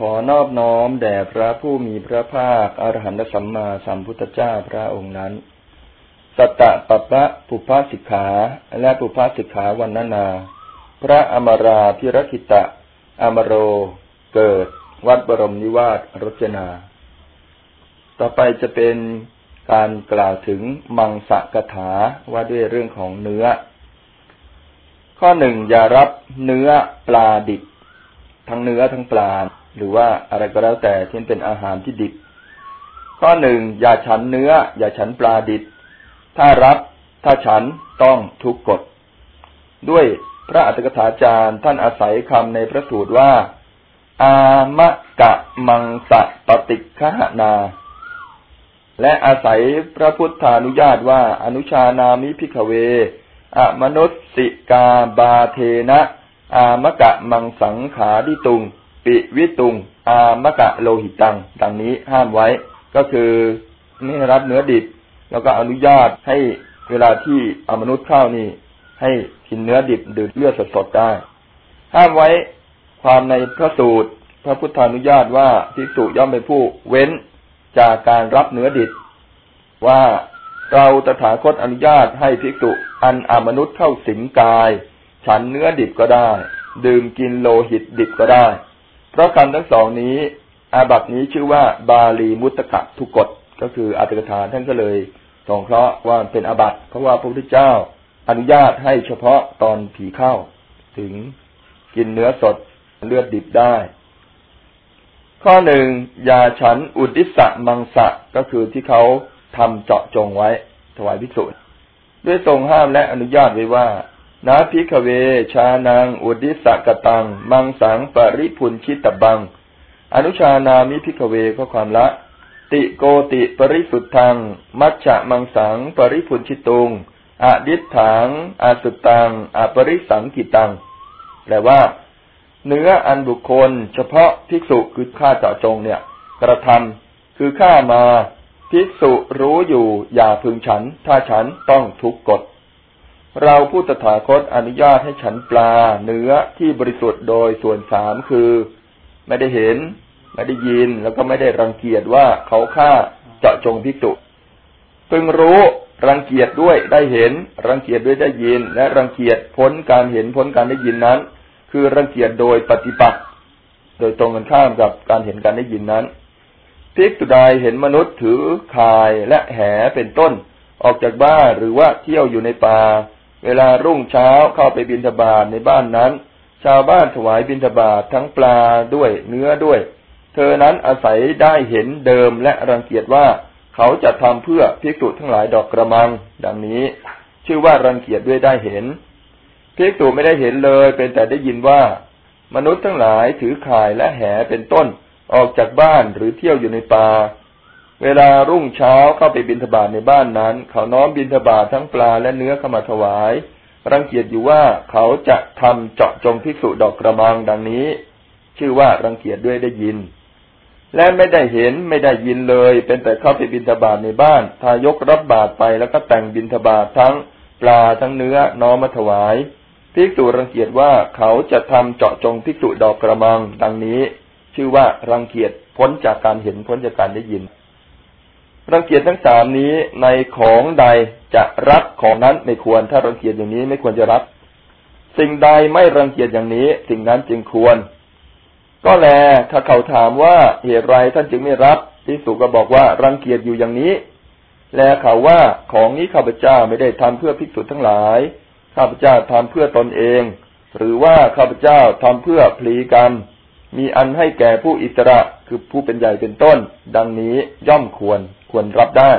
ขอนอบน้อมแด่พระผู้มีพระภาคอรหันตสัมมาสัมพุทธเจ้าพระองค์นั้นสัตตะปะปะปุพพสิกขาและปุพพสิกขาวันนานา พระอมราพิรคิตะ อมโร เกิด วัดบรมนิวาสรจนา ต่อไปจะเป็นการกล่าวถึงมังสะกถาว่าด้วยเรื่องของเนื้อ ข้อหนึ่งอย่ารับเนื้อปลาดิบ ทั้งเนื้อทั้งปลา หรือว่าอะไรก็แล้วแต่เช่นเป็นอาหารที่ดิบ ข้อหนึ่งอย่าฉันเนื้อ อย่าฉันปลาดิบถ้ารับถ้าฉันต้องทุกกฎด้วยพระอัตถกถาจารย์ท่านอาศัยคำในพระสูตรว่า อามะกะมังสะปฏิฆหนา และอาศัยพระพุทธานุญาตว่า อนุชานามิพิกเว อมนุสสิกาบาเทนะ อามะกะมังสังขาดิตุง ปิวิตุง อามะกะโลหิตัง ดังนี้ห้ามไว้ ก็คือไม่รับเนื้อดิบ แล้วก็อนุญาตให้เวลาที่อมนุษย์เข้านี่ ให้กินเนื้อดิบดื่มเลือดสดๆได้ ห้ามไว้ความในพระสูตร พระพุทธานุญาตว่าภิกษุย่อมเป็นผู้เว้นจากการรับเนื้อดิบว่าเราตถาคตอนุญาตให้ภิกษุอันอมนุษย์เข้าสิงกาย ฉันเนื้อดิบก็ได้ ดื่มกินโลหิตดิบก็ได้ พราะคำทั้งสองนี้ อาบัตินี้ชื่อว่าบาลีมุตตะทุกกฎก็คืออัตถกถาท่านก็เลยสงเคราะห์ว่าเป็นอาบัติเพราะว่าพระพุทธเจ้าอนุญาตให้เฉพาะตอนผีเข้า ถึงกินเนื้อสดเลือดดิบได้ ข้อหนึ่งอย่าฉันอุททิสสมังสะก็คือที่เขาทำเจาะจงไว้ ถวายพิสุทธิ์ด้วยทรงห้ามและอนุญาตไว้ว่า น ภิกขเว ชานังอุททิสสกตัง มังสังปริภุญชิตัพพัง อนุชานามิ ภิกขเวก็ความละ ติโกฏิปริสุทธัง มัจฉมังสังปริภุญชิตุงอทิฏฐัง อสุตังอปริสังกิตัง แปลว่า เนื้ออันบุคคล เฉพาะภิกษุคือข้าเจาะจงเนี่ย กระทำคือข้ามาภิกษุรู้อยู่อย่าพึงฉัน ถ้าฉันต้องทุกกฎ เราผู้ตถาคตอนุญาตให้ฉันปลาเนื้อที่บริสุทธิ์โดยส่วนสามคือ ไม่ได้เห็น ไม่ได้ยินแล้วก็ไม่ได้รังเกียจว่าเขาฆ่าเจาะจงพิกษุพึงรู้รังเกียจด้วยได้เห็น รังเกียจด้วยได้ยิน และรังเกียจพ้นการเห็นพ้นการได้ยินนั้น คือรังเกียจโดยปฏิปักษ์โดยตรงกันข้ามกับการเห็นการได้ยินนั้นพิกษุใดเห็นมนุษย์ถือคายและแหเป็นต้น ออกจากบ้านหรือว่าเที่ยวอยู่ในป่า เวลารุ่งเช้าเข้าไปบินทบาทในบ้านนั้น ชาวบ้านถวายบินทบาททั้งปลาด้วยเนื้อด้วย เธอนั้นอาศัยได้เห็นเดิมและรังเกียจว่าเขาจะทำเพื่อพิกษุทั้งหลายดอกกระมัง ดังนี้ ชื่อว่ารังเกียจด้วยได้เห็นพิกษุไม่ได้เห็นเลย เป็นแต่ได้ยินว่า มนุษย์ทั้งหลายถือข่ายและแหเป็นต้นออกจากบ้านหรือเที่ยวอยู่ในป่า เวลารุ่งเช้าเข้าไปบินทบาทในบ้านนั้น เขาน้อมบินทบาททั้งปลาและเนื้อเข้ามาถวาย รังเกียจอยู่ว่าเขาจะทำเจาะจงภิกษุดอกกระมังดังนี้ ชื่อว่ารังเกียจด้วยได้ยิน และไม่ได้เห็นไม่ได้ยินเลย เป็นแต่เข้าไปบินทบาทในบ้าน ทายกรับบาตรไปแล้วก็แต่งบินทบาททั้งปลาทั้งเนื้อน้อมมาถวายภิกษุรังเกียจว่าเขาจะทำเจาะจงภิกษุดอกกระมังดังนี้ ชื่อว่ารังเกียจพ้นจากการเห็นพ้นจากการได้ยิน รังเกียจทั้งสามนี้ในของใดจะรับของนั้นไม่ควร ถ้ารังเกียจอย่างนี้ไม่ควรจะรับ สิ่งใดไม่รังเกียจอย่างนี้ สิ่งนั้นจึงควร ก็แลถ้าเขาถามว่าเหตุไรท่านจึงไม่รับพิสุก็บอกว่ารังเกียจอยู่อย่างนี้ แลเขาว่าของนี้ข้าพเจ้าไม่ได้ทำเพื่อภิกษุทั้งหลาย ข้าพเจ้าทำเพื่อตนเอง หรือว่าข้าพเจ้าทำเพื่อพลีกรรมมีอันให้แก่ผู้อิสระคือผู้เป็นใหญ่เป็นต้น ดังนี้ย่อมควร ควรรับได้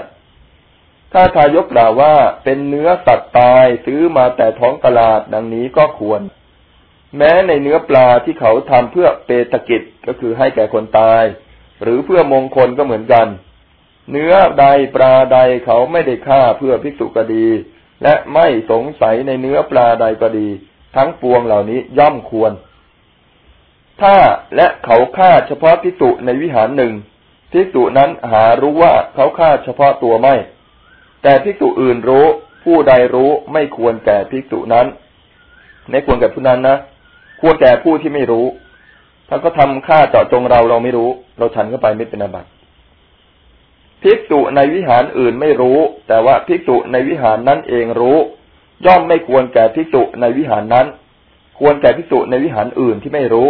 ถ้าทายกกล่าวว่าเป็นเนื้อสัตว์ตายซื้อมาแต่ท้องตลาดดังนี้ก็ควร แม้ในเนื้อปลาที่เขาทำเพื่อเปตกิจก็คือให้แก่คนตาย หรือเพื่อมงคลก็เหมือนกัน เนื้อใดปลาใดเขาไม่ได้ฆ่าเพื่อภิกษุก็ดี และไม่สงสัยในเนื้อปลาใดก็ดี ทั้งปวงเหล่านี้ย่อมควรถ้าและเขาฆ่าเฉพาะพิสุในวิหารหนึ่ง พิสุนั้นหารู้ว่าเขาฆ่าเฉพาะตัวไม่ แต่พิสุอื่นรู้ ผู้ใดรู้ไม่ควรแก่พิสุนั้น ไม่ควรแก่ผู้นั้นนะ ควรแก่ผู้ที่ไม่รู้ ถ้าก็ทำฆ่าเจาะจงเราเราไม่รู้ เราฉันเข้าไปไม่เป็นอาบัติภิกษุในวิหารอื่นไม่รู้ แต่ว่าภิกษุในวิหารนั้นเองรู้ ย่อมไม่ควรแก่ภิกษุในวิหารนั้น ควรแก่ภิกษุในวิหารอื่นที่ไม่รู้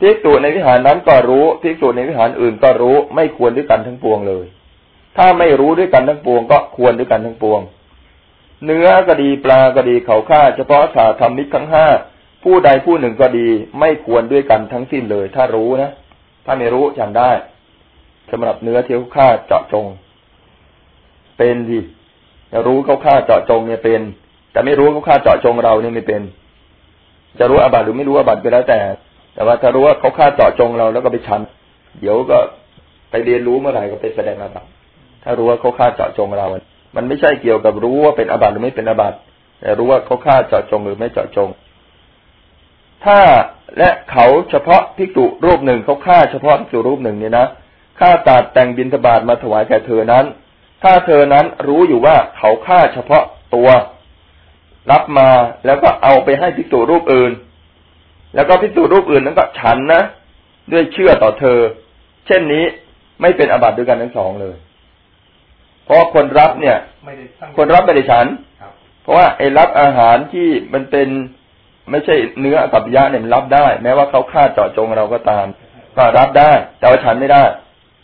ภิกษุในวิหารนั้นก็รู้ภิกษุในวิหารอื่นก็รู้ไม่ควรด้วยกันทั้งปวงเลย ถ้าไม่รู้ด้วยกันทั้งปวง ก็ควรด้วยกันทั้งปวง เนื้อก็ดีปลาก็ดีเขาฆ่า เฉพาะสาธรรมิกทั้งห้าผู้ใดผู้หนึ่งก็ดี ไม่ควรด้วยกันทั้งสิ้นเลย ถ้ารู้นะถ้าไม่รู้ฉันได้สำหรับเนื้อเที่เขาฆ่าเจาะจง เป็นดิจะรู้เขาฆ่าเจาะจงเนี่ยเป็น แต่ไม่รู้เขาฆ่าเจาะจงเราเนี่ยไม่เป็น จะรู้อาบัตหรือไม่รู้อาบัตก็แล้วแต่ แต่ว่าถ้ารู้ว่าเขาฆ่าเจาะจงเราแล้วก็ไปชัน เดี๋ยวก็ไปเรียนรู้เมื่อไหร่ก็ไปแสดงอาบัติถ้ารู้ว่าเขาฆ่าเจาะจงเรา มันไม่ใช่เกี่ยวกับรู้ว่าเป็นอาบัติหรือไม่เป็นอาบัติแต่รู้ว่าเขาฆ่าเจาะจงหรือไม่เจาะจง ถ้าและเขาเฉพาะพิกุรูปหนึ่งเขาฆ่าเฉพาะพิกุรูปหนึ่งเนี่ยนะข้าตัดแต่งบินทบาทมาถวายแก่เธอนั้น ถ้าเธอนั้นรู้อยู่ว่าเขาฆ่าเฉพาะตัว รับมาแล้วก็เอาไปให้พิสูรูปอื่น แล้วก็พิสูรูปอื่นนั้นก็ฉันนะด้วยเชื่อต่อเธอ เช่นนี้ไม่เป็นอบัติด้วยกันทั้งสองเลย เพราะคนรับเนี่ยคนรับไม่ได้ฉันเพราะว่าไอ้รับอาหารที่มันเป็นไม่ใช่เนื้อกับยะเนี่ยมันรับได้ แม้ว่าเขาฆ่าเจาะจงเราก็ตาม ก็รับได้ แต่ว่าฉันไม่ได้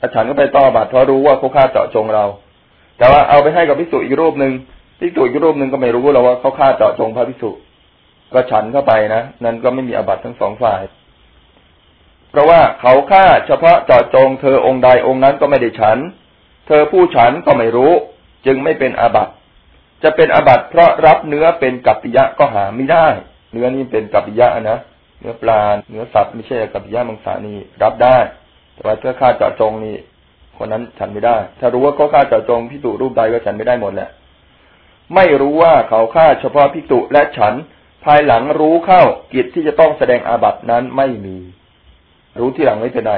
ถ้าฉันก็ไปต่อบาตรเพราะรู้ว่าเขาฆ่าเจาะจงเรา แต่ว่าเอาไปให้กับพิสุอีกรูปหนึ่งพิสุอีกรูปหนึ่งก็ไม่รู้เราว่าเขาฆ่าเจาะจงพระพิสุ ก็ฉันเข้าไปนะนั่นก็ไม่มีอบัตทั้งสองฝ่าย เพราะว่าเขาฆ่าเฉพาะเจาะจงเธอองค์ใดองค์นั้นก็ไม่ได้ฉัน เธอผู้ฉันก็ไม่รู้ จึงไม่เป็นอาบัตจะเป็นอาบัตเพราะรับเนื้อเป็นกัปปิยะก็หาไม่ได้ เนื้อนี้เป็นกัปปิยะนะเนื้อปลาเนื้อสัตว์ไม่ใช่กัปปิยะมังสานีรับได้ แต่ว่าถ้าฆ่าเจาะจงนี่คนนั้นฉันไม่ได้ ถ้ารู้ว่าเขาฆ่าเจาะจงพิจุรูปใดก็ฉันไม่ได้หมดแหละไม่รู้ว่าเขาฆ่าเฉพาะพิจุและฉัน ภายหลังรู้เข้ากิจที่จะต้องแสดงอาบัตินั้นไม่มี รู้ที่หลังไม่เป็นไร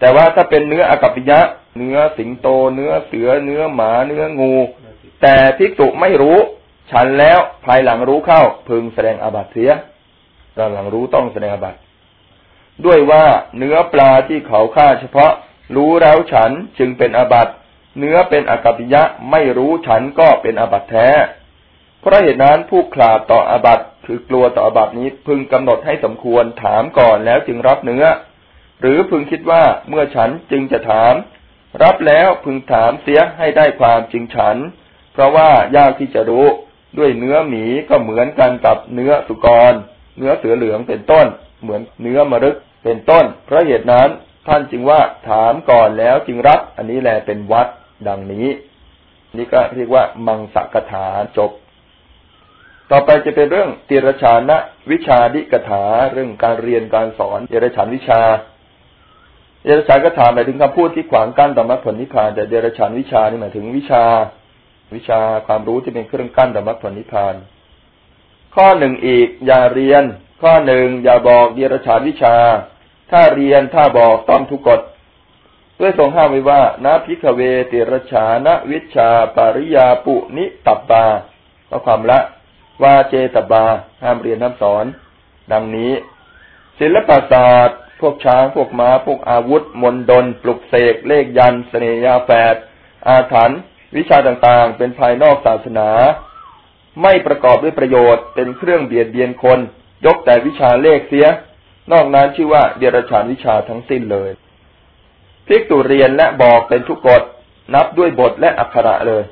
แต่ว่าถ้าเป็นเนื้ออากัปปิยะ เนื้อสิงโต เนื้อเสือ เนื้อหมา เนื้องู แต่พิจุไม่รู้ ฉันแล้วภายหลังรู้เข้า พึงแสดงอาบัติเสียตอนหลังรู้ต้องแสดงอาบัติด้วยว่าเนื้อปลาที่เขาฆ่าเฉพาะ รู้แล้วฉันจึงเป็นอาบัตเนื้อเป็นอกัปิยะไม่รู้ฉันก็เป็นอาบัตแท้ เพราะเหตุนั้นผู้ขลาดต่ออาบัตคือกลัวต่ออาบัตนี้พึงกำหนดให้สมควรถามก่อนแล้วจึงรับเนื้อ หรือพึงคิดว่าเมื่อฉันจึงจะถาม รับแล้วพึงถามเสียให้ได้ความจริงฉัน เพราะว่ายากที่จะรู้ด้วยเนื้อหมีก็เหมือนกันกับเนื้อสุกร เนื้อเสือเหลืองเป็นต้น เหมือนเนื้อมรึกเป็นต้น เพราะเหตุนั้นท่านจึงว่าถามก่อนแล้วจึงรับ อันนี้แหละเป็นวัดดังนี้ นี่ก็เรียกว่ามังสกถาจบ ต่อไปจะเป็นเรื่องเตรชานะวิชาดิกถาเรื่องการเรียนการสอนเดรชานวิชาเดรชานกถาหมายถึงคำพูดที่ขวางกั้นต่อมรรคผลนิพพาน แต่เดรชานวิชานี่หมายถึงวิชา วิชาความรู้ที่เป็นเครื่องกั้นต่อมรรคผลนิพพาน ข้อหนึ่งอีกอย่าเรียน ข้อหนึ่งอย่าบอกเดีรฉานวิชา ถ้าเรียนถ้าบอกต้องทุกกฎด้วยทรงห้ามไว้ว่านาพิกเวติรชานะวิชาปาริยาปุนิตับบาก็ความละ วาเจตบา ห้ามเรียนห้ามสอน ดังนี้ ศิลปศาสตร์ พวกช้าง พวกม้า พวกอาวุธ มนดนปลุกเสก เลขยันเสนยาแฝด อาถรรพ์ วิชาต่างๆ เป็นภายนอกศาสนา ไม่ประกอบด้วยประโยชน์ เป็นเครื่องเบียดเบียนคน ยกแต่วิชาเลขเสีย นอกนั้นชื่อว่าเดรัจฉานวิชาทั้งสิ้นเลยพิกตุเรียนและบอกเป็นทุกกฎ นับด้วยบทและอักขระเลย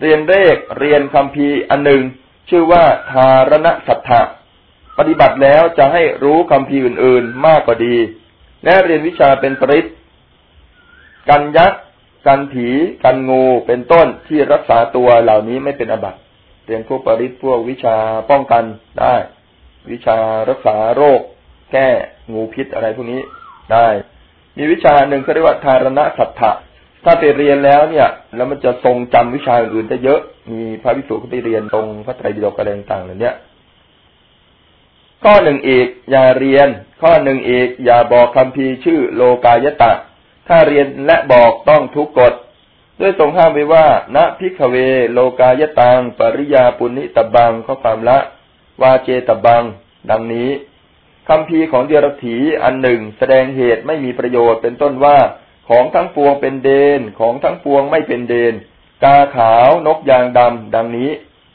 เรียนเลข เรียนคำพีอันหนึ่ง ชื่อว่าทารณสัทธะปฏิบัติแล้วจะให้รู้คำพีอื่น ๆ มากกว่าดี และเรียนวิชาเป็นปริศกันยักษ์กันผีกันงูเป็นต้นที่รักษาตัวเหล่านี้ไม่เป็นอบัติเรียนพวกปริศพวกวิชาป้องกันได้ วิชารักษาโรค แก้งูพิษอะไรพวกนี้ได้ มีวิชาหนึ่งเขาเรียกว่าทารณสัทธะ ถ้าไปเรียนแล้วเนี่ย แล้วมันจะทรงจำวิชาอื่นได้เยอะ มีพระวิสุทธิ์ไปเรียนตรงพระไตรปิฎกอะไรต่างๆเหล่านี้ข้อหนึ่งอีกอย่าเรียน ข้อหนึ่งอีกอย่าบอกคำพีชื่อโลกายตะ ถ้าเรียนและบอกต้องทุกกฎด้วยทรงห้ามไว้ว่า ณพิกเว โลกายตัง ปริยาปุณิตบังข้อความละ วาเจตบัง ดังนี้คคำพีของเดียรถีอันหนึ่งแสดงเหตุไม่มีประโยชน์เป็นต้นว่า ของทั้งปวงเป็นเดน ของทั้งปวงไม่เป็นเดน กาขาวนกยางดำดังนี้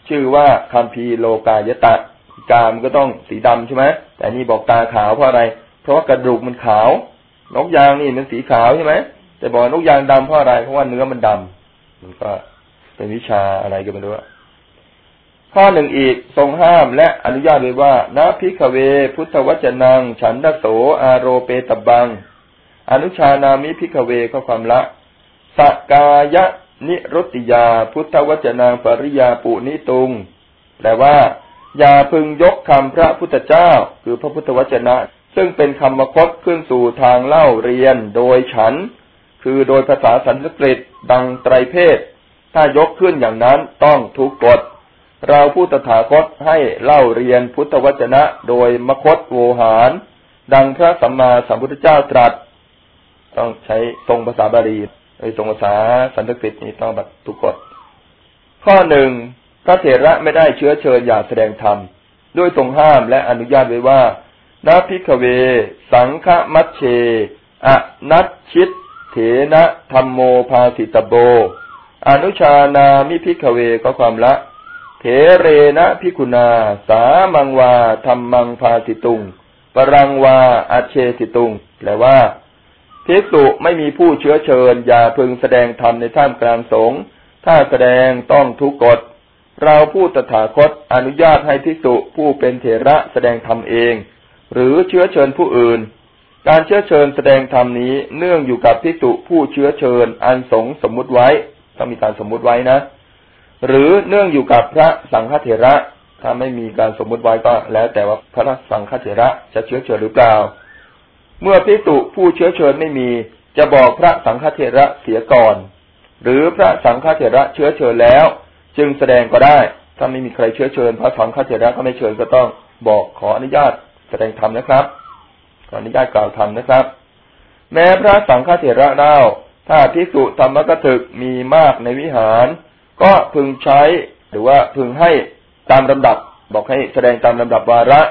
ชื่อว่าคัมภีร์โลกายตะกามันก็ต้องสีดำใช่ไหมแต่นี่บอกตาขาวเพราะอะไร เพราะว่ากระดูกมันขาวนกยางนี่มันสีขาวใช่ไหมแต่บอกนกยางดำเพราะอะไรเพราะว่าเนื้อมันดำมันก็เป็นวิชาอะไรกันไม่รู้ข้อหนึ่งอีกทรงห้ามและอนุญาตไว้ว่าน ภิกขเว พุทธวจนัง ฉันทโสอาโรเปตัพพัง อนุชานามิ ภิกขเวก็ความละสกายะนิรุติยา พุทธวจนังปริยาปุนิตุง แปลว่า อย่าพึงยกคำพระพุทธเจ้า คือพระพุทธวจนะ ซึ่งเป็นคำมคตขึ้นสู่ทางเล่าเรียนโดยฉัน คือโดยภาษาสันสกฤตดังไตรเพศ ถ้ายกขึ้นอย่างนั้นต้องทุกกฎเราผู้ตถาคตให้เล่าเรียนพุทธวจนะ โดยมคตโวหาร ดังพระสัมมาสัมพุทธเจ้าตรัส ต้องใช้ทรงภาษาบาลีไอ้ทรงภาษาสันสกฤตนี้ต้องอาบัติทุกกฏข้อหนึ่งพระเถระไม่ได้เชื้อเชิญอย่าแสดงธรรม ด้วยทรงห้ามและอนุญาตไว้ว่าน ภิกขเว สังฆมัชเฌ อนัชฌิฏเฐนะธัมโมภาสิตัพโพ อนุชานามิ ภิกขเวก็ความละ เถเรนะ ภิกขุนา สามังวาธัมมัง ภาสิตุง ปรังวาอเชสิตุง แปลว่า ภิกษุไม่มีผู้เชื้อเชิญ อย่าพึงแสดงธรรมในท่ามกลางสงฆ์ถ้าแสดงต้องทุกกฎ เราผู้ตถาคตอนุญาตให้ภิกษุผู้เป็นเถระแสดงธรรมเอง หรือเชื้อเชิญผู้อื่น การเชื้อเชิญแสดงธรรมนี้เนื่องอยู่กับภิกษุผู้เชื้อเชิญอันสงสมมุติไว้ต้องมีการสมมุติไว้นะ หรือเนื่องอยู่กับพระสังฆเถระ ถ้าไม่มีการสมมุติไว้ก็แล้วแต่ว่าพระสังฆเถระจะเชื้อเชิญหรือเปล่า เมื่อพิสุผู้เชื้อเชิญไม่มี จะบอกพระสังฆเถระเสียก่อน หรือพระสังฆเถระเชื้อเชิญแล้ว จึงแสดงก็ได้ ถ้าไม่มีใครเชื้อเชิญ พระสังฆเถระก็ไม่เชิญก็ต้องบอกขออนุญาตแสดงธรรมนะครับ ขออนุญาตกล่าวธรรมนะครับ แม้พระสังฆเถระเล่าถ้าพิสุธรรมกถึกมีมากในวิหาร ก็พึงใช้หรือว่าพึงให้ตามลำดับ บอกให้แสดงตามลำดับวาระ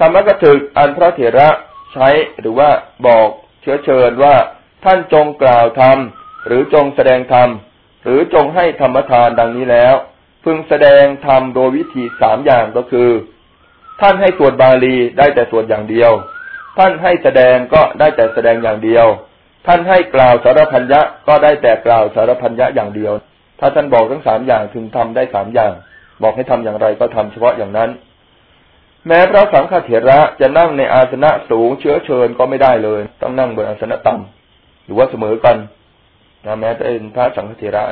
ธรรมกถึกอันพระเถระ ใช้หรือว่าบอกเชื้อเชิญว่าท่านจงกล่าวธรรม หรือจงแสดงธรรม หรือจงให้ธรรมทานดังนี้แล้ว พึงแสดงธรรมโดยวิธีสามอย่างก็คือ ท่านให้สวดบาลีได้แต่สวดอย่างเดียว ท่านให้แสดงก็ได้แต่แสดงอย่างเดียว ท่านให้กล่าวสารพันยะก็ได้แต่กล่าวสารพันยะอย่างเดียว ถ้าท่านบอกทั้งสามอย่างถึงทำได้สามอย่าง บอกให้ทำอย่างไรก็ทำเฉพาะอย่างนั้น แม้พระสังฆเถระจะนั่งในอาสนะสูงเชื้อเชิญก็ไม่ได้เลย ต้องนั่งบนอาสนะต่ำหรือว่าเสมอกันนะแม้เป็นพระสังฆเถระ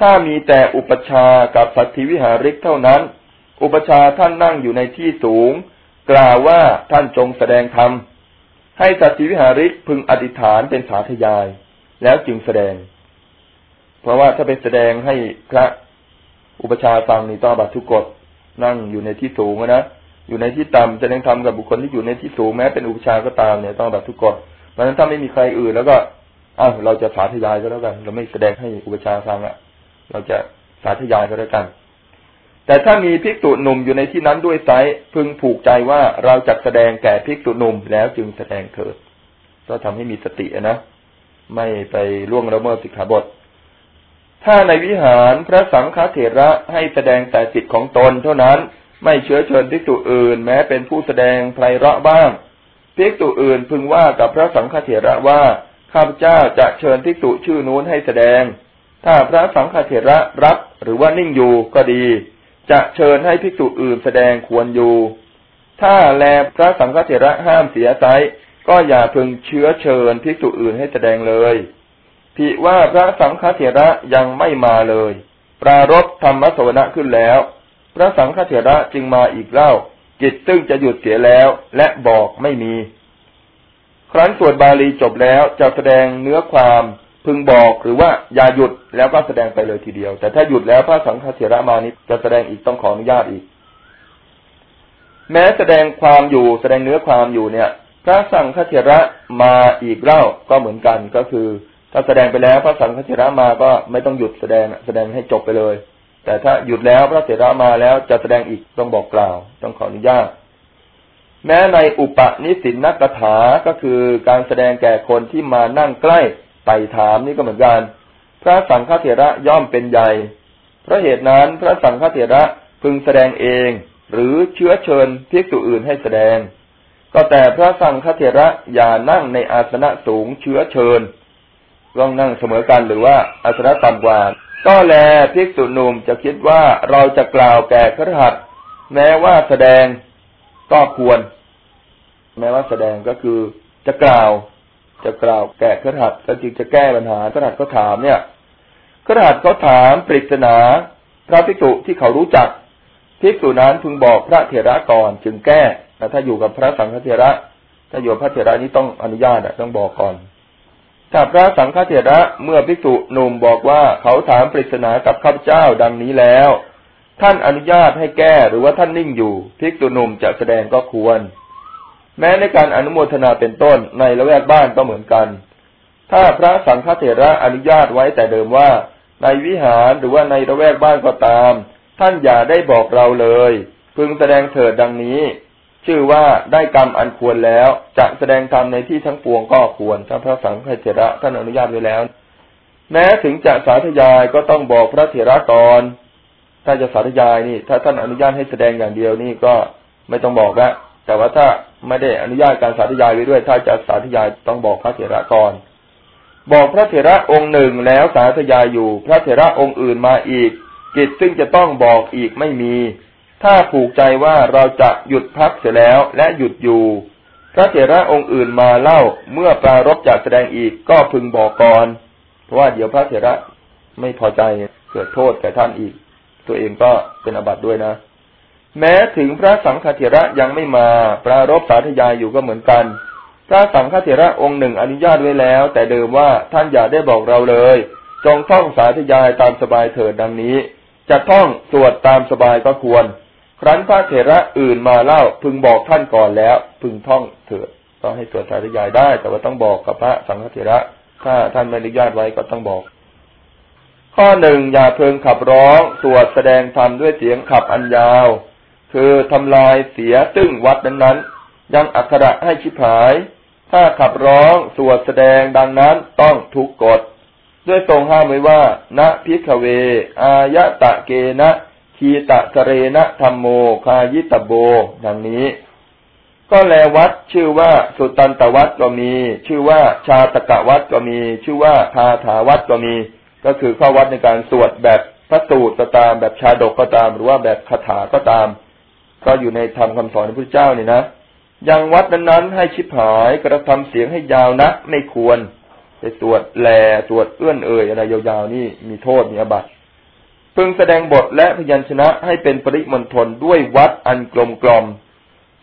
ถ้ามีแต่อุปชากับสัตธิวิหาริกเท่านั้น อุปชาท่านนั่งอยู่ในที่สูง กล่าวว่าท่านจงแสดงธรรมให้สัตธิวิหาริกพึงอธิษฐานเป็นสาธยาย แล้วจึงแสดง เพราะว่าถ้าไปแสดงให้พระอุปชาฟังนี่ต้องบัตรทุกกฎนั่งอยู่ในที่สูงนะ อยู่ในที่ต่ำแสดงธรรมกับบุคคลที่อยู่ในที่สูงแม้เป็นอุปชาก็ตามเนี่ยต้องแบัตรทุกกฎเพราะฉะนั้นถ้าไม่มีใครอื่นแล้วก็อ้าวเราจะสาธยายก็แล้วกัน เราไม่แสดงให้อุปชาฟังอะเราจะสาธยายก็แล้วกัน แต่ถ้ามีภิกษุหนุ่มอยู่ในที่นั้นด้วยไซพึงผูกใจว่าเราจะแสดงแก่ภิกษุหนุ่มแล้วจึงแสดงเถิด ก็ทำให้มีสตินะไม่ไปล่วงละเมิดสิกขาบท ถ้าในวิหารพระสังฆเถระให้แสดงแต่สิทธิของตนเท่านั้น ไม่เชื้อเชิญภิกษุอื่น แม้เป็นผู้แสดงไพรเราะบ้างภิกษุอื่นพึงว่ากับพระสังฆเถระว่าข้าพเจ้าจะเชิญภิกษุชื่อนู้นให้แสดง ถ้าพระสังฆเถระรับหรือว่านิ่งอยู่ก็ดี จะเชิญให้ภิกษุอื่นแสดงควรอยู่ ถ้าแลพระสังฆเถระห้ามเสียไซก็อย่าพึงเชื้อเชิญภิกษุอื่นให้แสดงเลยผิว่าพระสังฆเถระยังไม่มาเลย ปรารบธรรมสวนะขึ้นแล้ว พระสังฆเถระจึงมาอีกเล่า จิตซึ่งจะหยุดเสียแล้ว และบอกไม่มี ครั้นสวดบาลีจบแล้วจะแสดงเนื้อความพึงบอกหรือว่าอย่าหยุดแล้วก็แสดงไปเลยทีเดียว แต่ถ้าหยุดแล้วพระสังฆเถระมานี้จะแสดงอีกต้องขออนุญาตอีก แม้แสดงความอยู่แสดงเนื้อความอยู่เนี่ย พระสังฆเถระมาอีกเล่าก็เหมือนกันก็คือ ถ้าแสดงไปแล้วพระสังฆเถระมาก็ไม่ต้องหยุดแสดงแสดงให้จบไปเลย แต่ถ้าหยุดแล้วพระเถระมาแล้วจะแสดงอีกต้องบอกกล่าว ต้องขออนุญาต แม้ในอุปนิสินนักถาก็คือการแสดงแก่คนที่มานั่งใกล้ไต่ถามนี่ก็เหมือนกัน พระสังฆเถระย่อมเป็นใหญ่ เพราะเหตุนั้นพระสังฆเถระพึงแสดงเอง หรือเชื้อเชิญภิกษุอื่นให้แสดง ก็แต่พระสังฆเถระอย่านั่งในอาสนะสูงเชื้อเชิญต้องนั่งเสมอกันหรือว่าอาสนะต่ำกว่า ก็แลภิกษุหนุ่มจะคิดว่าเราจะกล่าวแก่ครหัสแม้ว่าแสดงก็ควร แม้ว่าแสดงก็คือจะกล่าว จะกล่าวแก่ครหัสก็จึงจะแก้ปัญหาครหัสเขาถามเนี่ยครหัสเขาถามปริศนา พระภิกษุที่เขารู้จักภิกษุนั้นพึงบอกพระเถระก่อนจึงแก้แต่ถ้าอยู่กับพระสังฆเถระ ถ้าอยู่พระเถระนี้ต้องอนุญาตต้องบอกก่อน ถ้าพระสังฆเถระเมื่อภิกษุหนุ่มบอกว่าเขาถามปริศนากับข้าพเจ้าดังนี้แล้ว ท่านอนุญาตให้แก้หรือว่าท่านนิ่งอยู่ภิกษุหนุ่มจะแสดงก็ควร แม้ในการอนุโมทนาเป็นต้นในละแวกบ้านก็เหมือนกัน ถ้าพระสังฆเถระอนุญาตไว้แต่เดิมว่า ในวิหารหรือว่าในละแวกบ้านก็ตาม ท่านอย่าได้บอกเราเลย พึงแสดงเถิดดังนี้ ชื่อว่าได้กรรมอันควรแล้ว จะแสดงธรรมในที่ทั้งปวงก็ควรถ้าพระสังฆเถระท่านอนุญาตไว้แล้ว แม้ถึงจะสาธยายก็ต้องบอกพระเถระก่อน ถ้าจะสาธยายนี่ ถ้าท่านอนุญาตให้แสดงอย่างเดียวนี่ก็ไม่ต้องบอกละแต่ว่าถ้าไม่ได้อนุญาตการสาธยายไว้ด้วย ถ้าจะสาธยายต้องบอกพระเถระก่อน บอกพระเถระองค์หนึ่งแล้วสาธยายอยู่ พระเถระองค์อื่นมาอีก กิจซึ่งจะต้องบอกอีกไม่มี ถ้าผูกใจว่าเราจะหยุดพักเสียแล้วและหยุดอยู่ พระเถระองค์อื่นมาเล่าเมื่อปรารบจะแสดงอีกก็พึงบอกก่อน เพราะว่าเดี๋ยวพระเถระไม่พอใจเกิดโทษแก่ท่านอีก ตัวเองก็เป็นอบัติด้วยนะ แม้ถึงพระสังฆเถระยังไม่มาปรารบสาธยายอยู่ก็เหมือนกัน พระสังฆเถระองค์หนึ่งอนุญาตไว้แล้ว แต่เดิมว่าท่านอย่าได้บอกเราเลย จงท่องสาธยายตามสบายเถิดดังนี้ จะท่องสวดตามสบายก็ควร ครั้นพระเถระอื่นมาเล่าพึงบอกท่านก่อนแล้ว พึงท่องเถิดต้องให้สวดสาธยายได้ แต่ว่าต้องบอกกับพระสังฆเถระ ถ้าท่านไม่อนุญาตไว้ก็ต้องบอก ข้อหนึ่งอย่าเพิงขับร้องสวดแสดงธรรมด้วยเสียงขับอันยาว คือทำลายเสียตึ้งวัดนั้นๆ ยังอักขระให้ชิบหาย ถ้าขับร้องสวดแสดงดังนั้นต้องทุกกฎด้วยทรงห้ามไว้ว่าณพิกเว อายะตะเกนะ ทีตะสเรนะธรรมโม คายิตโบ ดังนี้ ก็แลวัดชื่อว่าสุตันตวัดก็มี ชื่อว่าชาตกะวัดก็มี ชื่อว่าคาถาวัดก็มี ก็คือข้อวัดในการสวดแบบพระสูตรก็ตาม แบบชาดกก็ตาม หรือว่าแบบคาถาก็ตาม ก็อยู่ในธรรมคำสอนของพระเจ้านี่นะยังวัดนั้นๆให้ชิบหายกระทำเสียงให้ยาวนักไม่ควรไปสวดแลสวดเอื้อนเอ่ยอะไรยาวๆนี่มีโทษมีอบัติ พึงแสดงบทและพยัญชนะให้เป็นปริมณฑลด้วยวัดอันกลมกลม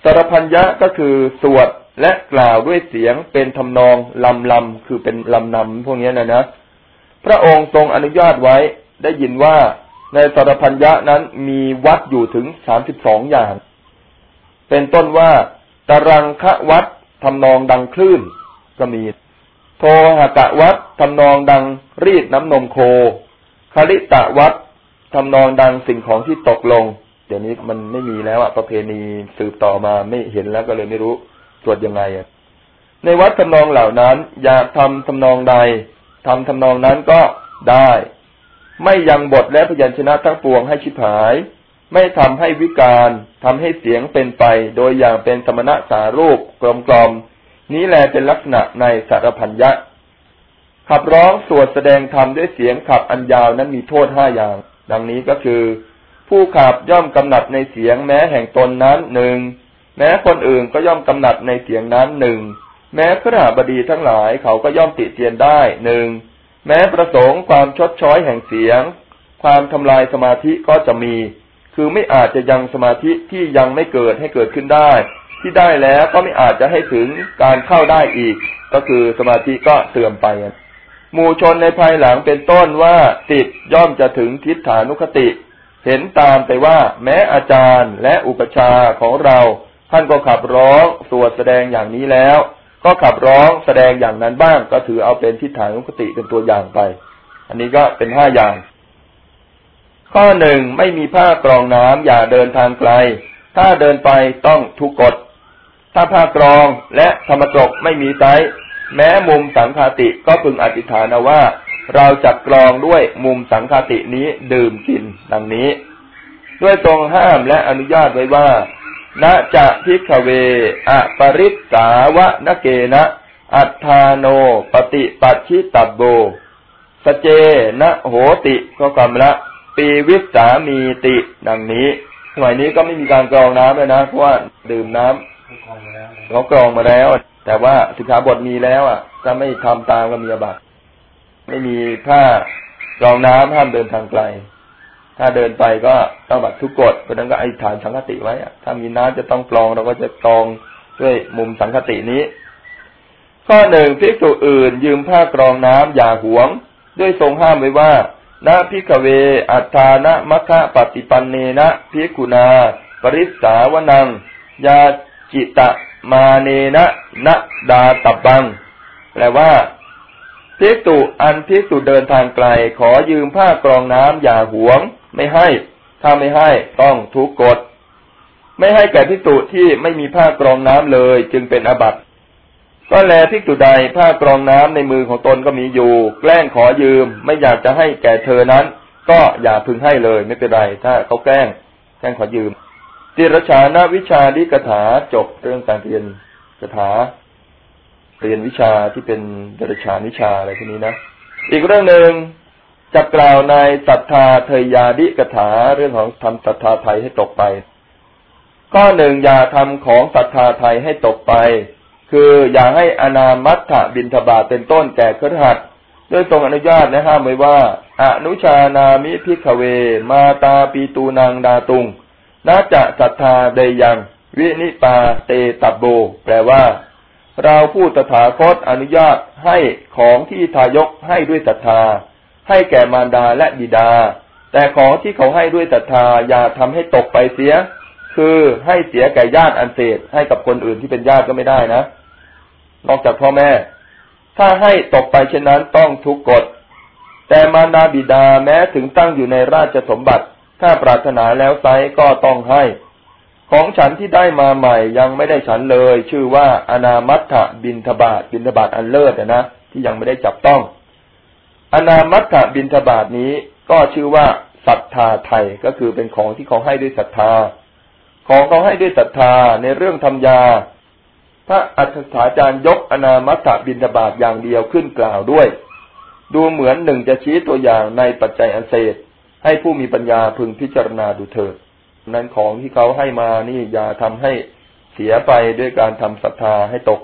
สารพัญญะก็คือสวดและกล่าวด้วยเสียงเป็นทำนองลำลำคือเป็นลำนำพวกนี้นะนะพระองค์ทรงอนุญาตไว้ได้ยินว่าในสารพัญญะนั้นมีวัดอยู่ถึงสามสิบสองอย่าง เป็นต้นว่าตรังคะวัดทำนองดังคลื่นก็มี โทหกะวัดทำนองดังรีดน้ำนมโคคลิตะวัด ทำนองดังสิ่งของที่ตกลง เดี๋ยวนี้มันไม่มีแล้วอะประเพณีสืบต่อมาไม่เห็นแล้วก็เลยไม่รู้สวดยังไงอะในวัดทำนองเหล่านั้น อยากทำทำนองใดทำทำนองนั้นก็ได้ ไม่ยังบทและพยัญชนะทั้งปวงให้ชิบหาย ไม่ทำให้วิการทำให้เสียงเป็นไป โดยอย่างเป็นสมณะสารูปกลมกลมนี้แหละเป็นลักษณะในสารพันยะขับร้องสวดแสดงธรรมด้วยเสียงขับอันยาวนั้นมีโทษห้าอย่าง ดังนี้ก็คือ ผู้ขับย่อมกำหนัดในเสียงแม้แห่งตนนั้นหนึ่งแม้คนอื่นก็ย่อมกำหนัดในเสียงนั้นหนึ่งแม้พระบดีทั้งหลายเขาก็ย่อมติเตียนได้หนึ่งแม้ประสงค์ความชดช้อยแห่งเสียง ความทำลายสมาธิก็จะมี คือไม่อาจจะยังสมาธิที่ยังไม่เกิดให้เกิดขึ้นได้ ที่ได้แล้วก็ไม่อาจจะให้ถึงการเข้าได้อีก ก็คือสมาธิก็เสื่อมไป หมู่ชนในภายหลังเป็นต้นว่าติด ย่อมจะถึงทิฏฐานุคติ เห็นตามไปว่าแม้อาจารย์และอุปชาของเราท่านก็ขับร้องสวดแสดงอย่างนี้แล้ว ก็ขับร้องแสดงอย่างนั้นบ้าง ก็ถือเอาเป็นทิฏฐานุคติเป็นตัวอย่างไป อันนี้ก็เป็นห้าอย่าง ข้อหนึ่งไม่มีผ้ากรองน้ำอย่าเดินทางไกล ถ้าเดินไปต้องทุกกฎถ้าผ้ากรองและธรรมจกไม่มีไซแม้มุมสังคาติก็พึงอธิษฐานว่า เราจักรองด้วยมุมสังคาตินี้ดื่มกินดังนี้ ด้วยทรงห้ามและอนุญาตไว้ว่าณจะพิกเวอปริสาวะนเกนะ อัฏฐานโนปฏิปัชิตับโบ สเจนะโหติก็กำละ ปีวิสามีติดังนี้ สมัยนี้ก็ไม่มีการกรองน้ำเลยนะ เพราะว่าดื่มน้ำเขากรองมาแล้ว แต่ว่าสิกขาบทมีแล้วอะถ้าไม่ทำตามก็มีอบัต ไม่มีผ้ากรองน้ำห้ามเดินทางไกล ถ้าเดินไปก็ต้องบัตรทุกกฎเพราะนั้นก็ไอธิษฐานสังคติไว้ถ้ามีน้ำจะต้องกรองเราก็จะกรองด้วยมุมสังคตินี้ ข้อหนึ่งพิกษุอื่น ยืมผ้ากรองน้ำอย่าหวง ด้วยทรงห้ามไว้ว่านาพิกเว อัฏฐานะมัคคะปฏิปันเนนะพิกุณา ปริสาวนัง ยาจิตะมาเนนะนะดาตับบัง แปลว่า พิกตุอันพิกตุเดินทางไกล ขอยืมผ้ากรองน้ำอย่าหวง ไม่ให้ ถ้าไม่ให้ต้องทุกกฎ ไม่ให้แก่พิกตุที่ไม่มีผ้ากรองน้ำเลย จึงเป็นอบัติก็แลพิกตุใดผ้ากรองน้ำในมือของตนก็มีอยู่ แกล้งขอยืม ไม่อยากจะให้แก่เธอนั้น ก็อย่าพึงให้เลยไม่เป็นไร ถ้าเขาแกล้งแกล้งขอยืมติรชานาวิชาดิกถาจบเรื่องการเรียนคาถา เรียนวิชาที่เป็นดรชานิชาอะไรพวกนี้นะ อีกเรื่องหนึ่งจะกล่าวในสัทธาเทยยาทิกถาเรื่องของทำศรัทธาไทยให้ตกไป ข้อหนึ่งอย่าทำของศรัทธาไทยให้ตกไป คืออย่าให้อนามัฏฐบิณฑบาตเป็นต้นแก่คฤหัสถ์ด้วยทรงอนุญาตและห้ามไว้ว่า อนุชานามิ ภิกขเว มาตาปิตูนัง ทาตุง น จ สัทธาเทยยัง วินิปาเตตัพโพ แปลว่า เราผู้ตถาคตอนุญาตให้ของที่ทายกให้ด้วยศรัทธา ให้แก่มารดาและบิดา แต่ของที่เขาให้ด้วยศรัทธาอย่าทำให้ตกไปเสีย คือให้เสียแก่ญาติอันเศษให้กับคนอื่นที่เป็นญาติก็ไม่ได้นะ นอกจากพ่อแม่ ถ้าให้ตกไปเช่นนั้นต้องทุกกฎ แต่มารดาบิดาแม้ถึงตั้งอยู่ในราชสมบัติ ถ้าปรารถนาแล้วไซก็ต้องให้ ของฉันที่ได้มาใหม่ยังไม่ได้ฉันเลย ชื่อว่าอนามัตถบินทบาทบินทบาทอันเลิศนะที่ยังไม่ได้จับต้อง อนามัตถบินทบาทนี้ก็ชื่อว่าศรัทธาไทยก็คือเป็นของที่เขาให้ด้วยศรัทธา ของเขาให้ด้วยศรัทธาในเรื่องทำยา พระอัฏฐาจารย์ยกอนามัตบินทบาตอย่างเดียวขึ้นกล่าวด้วย ดูเหมือนหนึ่งจะชี้ตัวอย่างในปัจจัยอันเศษให้ผู้มีปัญญาพึงพิจารณาดูเถิด นั้นของที่เขาให้มานี่อย่าทำให้เสียไปด้วยการทำศรัทธาให้ตก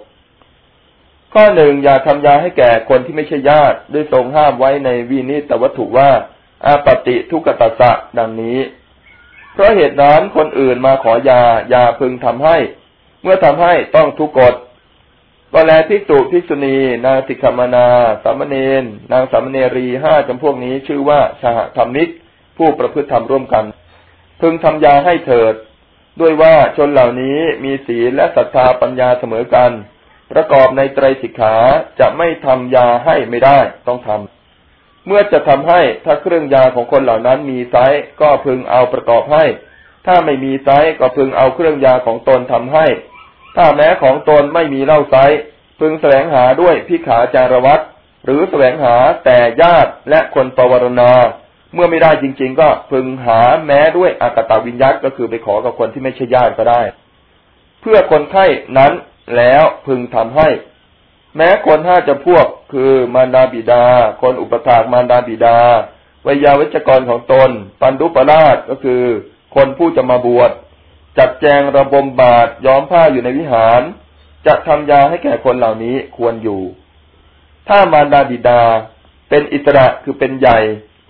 ข้อหนึ่งอย่าทำยาให้แก่คนที่ไม่ใช่ญาติด้วยทรงห้ามไว้ในวินิตวัตถุว่าอาปติทุกตัสสะดังนี้ เพราะเหตุนั้นคนอื่นมาขอยายาพึงทำให้ เมื่อทำให้ต้องทุกกฎก็แลภิกษุภิกษุณี นางสิกขมานา สามเณรนางสามเณรีห้าจำพวกนี้ชื่อว่าสหธรรมิก ผู้ประพฤติธรรมร่วมกัน พึงทำยาให้เถิด ด้วยว่าชนเหล่านี้มีศีลและศรัทธาปัญญาเสมอกัน ประกอบในไตรสิกขาจะไม่ทำยาให้ไม่ได้ต้องทำเมื่อจะทำให้ถ้าเครื่องยาของคนเหล่านั้นมีไซก็พึงเอาประกอบให้ ถ้าไม่มีไซก็พึงเอาเครื่องยาของตนทำให้ ถ้าแม้ของตนไม่มีเล่าไซพึงแสวงหาด้วยพิขาจารวัตหรือแสวงหาแต่ญาติและคนปวารณา เมื่อไม่ได้จริง ๆ ก็พึงหาแม้ด้วยอากตาวิญญัตก็คือไปขอกับคนที่ไม่ใช่ญาติก็ได้ เพื่อคนไข้นั้นแล้วพึงทำให้ แม้คนห้าจะพวกคือมารดาบิดา คนอุปถากมารดาบิดาวิยาวิจกรของตน ปันดุปราชก็คือ คนผู้จะมาบวชจัดแจงระบมบาทย้อมผ้าอยู่ในวิหาร จะทำยาให้แก่คนเหล่านี้ควรอยู่ ถ้ามารดาบิดา เป็นอิสระคือเป็นใหญ่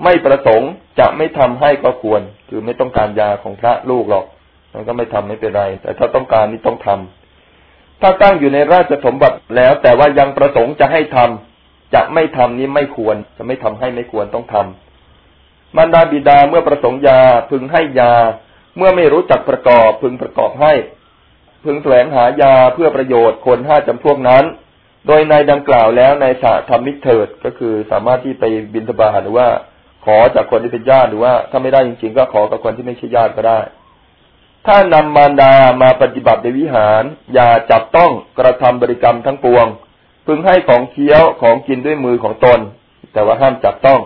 ไม่ประสงค์จะไม่ทำให้ก็ควร คือไม่ต้องการยาของพระลูกหรอกมันก็ไม่ทำไม่เป็นไร แต่ถ้าต้องการนี่ต้องทำถ้าตั้งอยู่ในราชสมบัติแล้ว แต่ว่ายังประสงค์จะให้ทำจะไม่ทำนี้ไม่ควร จะไม่ทำให้ไม่ควรต้องทำมารดาบิดาเมื่อประสงค์ยาพึงให้ยา เมื่อไม่รู้จักประกอบพึงประกอบให้ พึงแสวงหายาเพื่อประโยชน์คนห้าจำพวกนั้นโดยในดังกล่าวแล้วในสาธรรมิกเถิดก็คือสามารถที่ไปบินทบาทหรือว่า ขอจากคนที่เป็นญาติหรือว่าถ้าไม่ได้จริงๆ ก็ขอกับคนที่ไม่ใช่ญาติก็ได้ ถ้านำมารดามาปฏิบัติในวิหาร อย่าจับต้องกระทำบริกรรมทั้งปวง พึงให้ของเคี้ยวของกินด้วยมือของตน แต่ว่าห้ามจับต้อง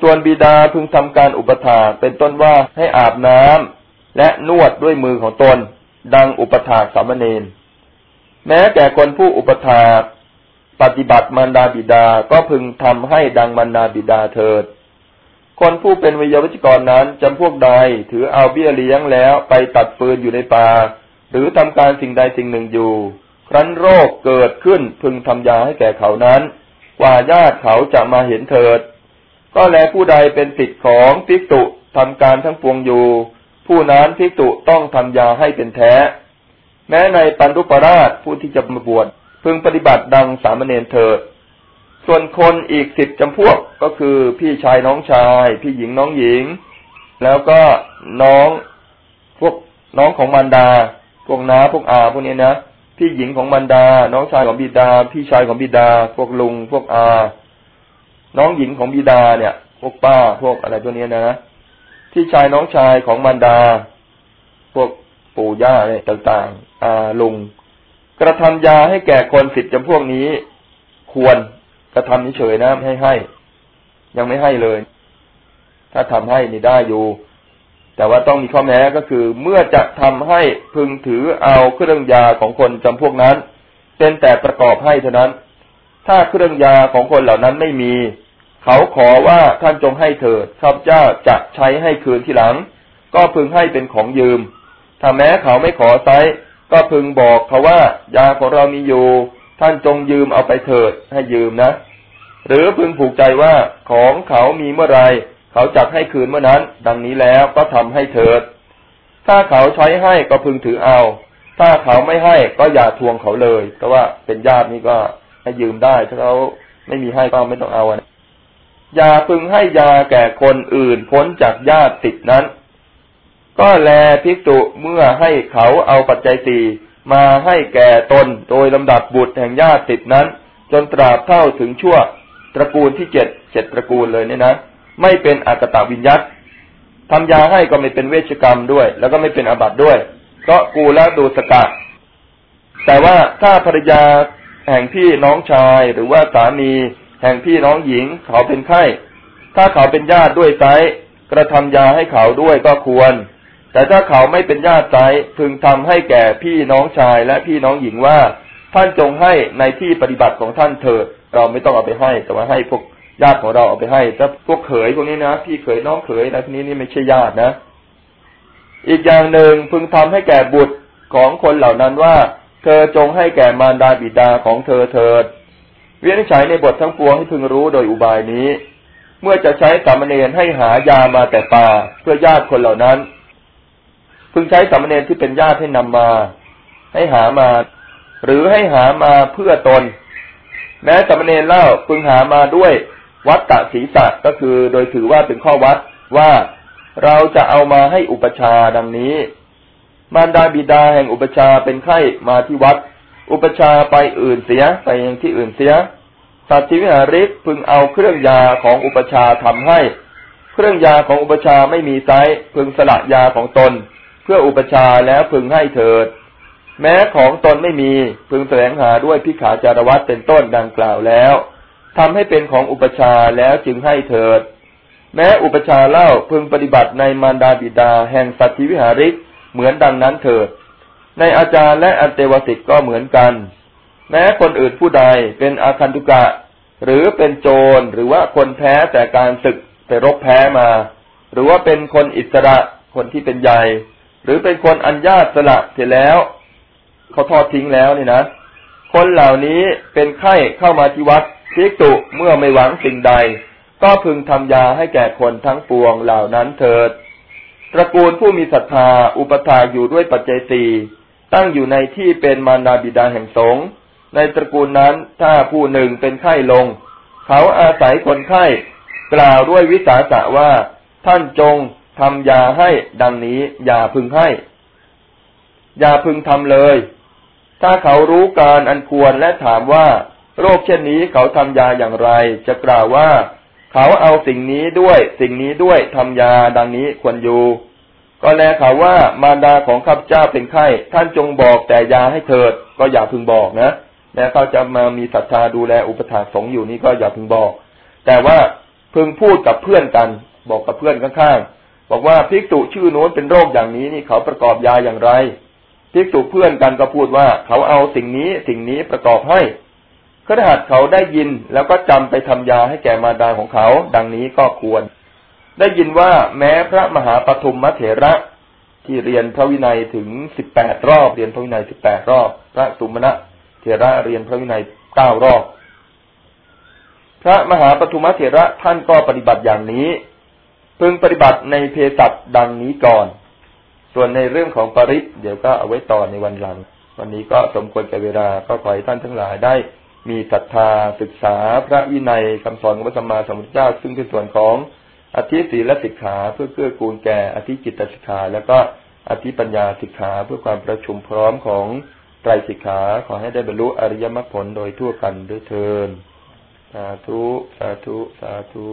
ส่วนบิดาพึงทำการอุปถาเป็นต้นว่าให้อาบน้ำและนวดด้วยมือของตน ดังอุปถาสามเณรแม้แก่คนผู้อุปถาปฏิบัติมารดาบิดาก็พึงทำให้ดังมารดาบิดาเถิด คนผู้เป็นวิยาวิจกรนั้นจำพวกใดถือเอาเบี้ยเลี้ยงแล้วไปตัดฟืนอยู่ในป่าหรือทำการสิ่งใดสิ่งหนึ่งอยู่ ครั้นโรคเกิดขึ้นพึงทำยาให้แก่เขานั้น กว่าญาติเขาจะมาเห็นเถิด ก็แลผู้ใดเป็นสิทธิ์ของภิกตุทำการทั้งปวงอยู่ ผู้นั้นภิกตุต้องทำยาให้เป็นแท้ แม้ในปันรุปราชผู้ที่จะมาบวชพึงปฏิบัติดังสามเณรเถิด ส่วนคนอีกสิบจำพวกก็คือพี่ชายน้องชาย พี่หญิงน้องหญิง แล้วก็น้องพวกน้องของมารดา พวกน้าพวกอาพวกนี้นะพี่หญิงของมารดา น้องชายของบิดา พี่ชายของบิดา พวกลุง พวกอา น้องหญิงของบิดาเนี่ย พวกป้า พวกอะไรพวกนี้นะ พี่ชายน้องชายของมารดา พวกปู่ย่าอะไรต่างๆ อาลุง กระทำยาให้แก่คนสิทธิ์จำพวกนี้ ควร กระทำเฉยนะให้ให้ ยังไม่ให้เลย ถ้าทำให้นี่ได้อยู่ แต่ว่าต้องมีข้อแม้ก็คือ เมื่อจะทำให้พึงถือเอาเครื่องยาของคนจำพวกนั้น เป็นแต่ประกอบให้เท่านั้น ถ้าเครื่องยาของคนเหล่านั้นไม่มี เขาขอว่าท่านจงให้เถิดข้าพเจ้าจะใช้ให้คืนที่หลัง ก็พึงให้เป็นของยืม ถ้าแม้เขาไม่ขอไซก็พึงบอกเขาว่ายาของเรามีอยู่ ท่านจงยืมเอาไปเถิดให้ยืมนะ หรือพึงผูกใจว่าของเขามีเมื่อไรเขาจักให้คืนเมื่อนั้น ดังนี้แล้วก็ทำให้เถิด ถ้าเขาใช้ให้ก็พึงถือเอา ถ้าเขาไม่ให้ก็อย่าทวงเขาเลยแต่ว่าเป็นญาตินี่ก็ให้ยืมได้ ถ้าเขาไม่มีให้ก็ไม่ต้องเอาอย่าพึงให้ยาแก่คนอื่นพ้นจากญาติติดนั้น ก็แลภิกษุเมื่อให้เขาเอาปัจจัยสี่ มาให้แก่ตนโดยลำดับบุตรแห่งญาติติดนั้น จนตราบเท่าถึงชั่วตระกูลที่เจ็ดเจ็ดตระกูลเลยเนี่ยนะ ไม่เป็นอากตาวิญญัตทำยาให้ก็ไม่เป็นเวชกรรมด้วย แล้วก็ไม่เป็นอาบัติด้วยก็กูและดูสกะ แต่ว่าถ้าภรรยาแห่งพี่น้องชายหรือว่าสามีแห่งพี่น้องหญิงเขาเป็นไข้ ถ้าเขาเป็นญาติด้วยไซกระทำยาให้เขาด้วยก็ควร แต่ถ้าเขาไม่เป็นญาติใจพึงทำให้แก่พี่น้องชายและพี่น้องหญิงว่า ท่านจงให้ในที่ปฏิบัติของท่านเถิดเราไม่ต้องเอาไปให้ แต่ว่าให้พวกญาติของเราเอาไปให้ถ้าพวกเขยพวกนี้นะพี่เขยน้องเขยอะไรพวกนี้นี่ไม่ใช่ญาตินะ อีกอย่างหนึ่งพึงทำให้แก่บุตรของคนเหล่านั้นว่า เธอจงให้แก่มารดาบิดาของเธอเถิดเวียนใช้ในบททั้งปวงให้พึงรู้โดยอุบายนี้ เมื่อจะใช้สามเณรให้หายามาแต่ป่าเพื่อญาติคนเหล่านั้น พึงใช้สามเณรที่เป็นญาติให้นำมา ให้หามา หรือให้หามาเพื่อตน แม้สามเณรเล่าพึงหามาด้วยวัดตะศีสัก็คือโดยถือว่าเป็นข้อวัดว่าเราจะเอามาให้อุปชาดังนี้ มารดาบิดาแห่งอุปชาเป็นไข้มาที่วัด อุปชาไปอื่นเสียไปยังที่อื่นเสียสัตว์วิหาริกพึงเอาเครื่องยาของอุปชาทำให้ เครื่องยาของอุปชาไม่มีไซพึงสละยาของตน เพื่ออุปชาแล้วพึงให้เถิด แม้ของตนไม่มีพึงแสวงหาด้วยพิขาจารวัตเป็นต้นดังกล่าวแล้วทำให้เป็นของอุปชาแล้วจึงให้เถิด แม้อุปชาเล่าพึงปฏิบัติในมารดาบิดาแห่งสัตวิหาริกเหมือนดังนั้นเถิด ในอาจารย์และอันเตวสิกก็เหมือนกัน แม้คนอื่นผู้ใดเป็นอาคันตุกะ หรือเป็นโจรหรือว่าคนแพ้แต่การศึกไปรบแพ้มา หรือว่าเป็นคนอิสระคนที่เป็นใหญ่ หรือเป็นคนอัญญาสละเสร็จแล้วเขาทอดทิ้งแล้วนี่นะคนเหล่านี้เป็นไข้เข้ามาที่วัดพิกตุเมื่อไม่หวังสิ่งใด ก็พึงทำยาให้แก่คนทั้งปวงเหล่านั้นเถิดตระกูลผู้มีศรัทธาอุปถาอยู่ด้วยปัจเจตีตั้งอยู่ในที่เป็นมารดาบิดาแห่งสงฆ์ในตระกูลนั้นถ้าผู้หนึ่งเป็นไข้ลง เขาอาศัยคนไข้ กล่าวด้วยวิสาสะว่า ท่านจง ทำยาให้ดังนี้ อย่าพึงให้ อย่าพึงทำเลย ถ้าเขารู้การอันควรและถามว่า โรคเช่นนี้เขาทำยาอย่างไร จะกล่าวว่า เขาเอาสิ่งนี้ด้วย สิ่งนี้ด้วยทำยาดังนี้ควรอยู่ ก็แลเขาว่ามารดาของข้าพเจ้าเป็นไข้ท่านจงบอกแต่ยาให้เถิด ก็อย่าพึงบอกนะแม้เขาจะมามีศรัทธาดูแลอุปถาสงอยู่นี่ก็อย่าพึงบอก แต่ว่าพึงพูดกับเพื่อนกัน บอกกับเพื่อนข้างๆ บอกว่าภิกษุชื่อโน้นเป็นโรคอย่างนี้นี่เขาประกอบยาอย่างไรภิกษุเพื่อนกันก็พูดว่าเขาเอาสิ่งนี้สิ่งนี้ประกอบให้ขณะเขาได้ยินแล้วก็จำไปทำยาให้แก่มารดาของเขา ดังนี้ก็ควร ได้ยินว่าแม้พระมหาปฐุมมเถระที่เรียนพระวินัยถึงสิบแปดรอบเรียนพระวินัยสิบแปดรอบ พระสุมาณะเถระเรียนพระวินัยเก้ารอบ พระมหาปฐุมเถระท่านก็ปฏิบัติอย่างนี้ พึงปฏิบัติในเพศัตดังนี้ก่อน ส่วนในเรื่องของปริศเดี๋ยวก็เอาไว้ต่อในวันหลัง วันนี้ก็สมควรแก่เวลาก็ขอให้ท่านทั้งหลายได้ มีศรัทธาศึกษาพระวินัยคำสอนของพระสัมมาสัมพุทธเจ้า ซึ่งเป็นส่วนของอธิศีลสิกขาเพื่อเกื้อกูลแก่อธิจิตสิกขา แล้วก็อธิปัญญาสิกขาเพื่อความประชุมพร้อมของไตรสิกขาขอให้ได้บรรลุอริยมรรคผลโดยทั่วกันด้วยเทินสาธุสาธุสาธุ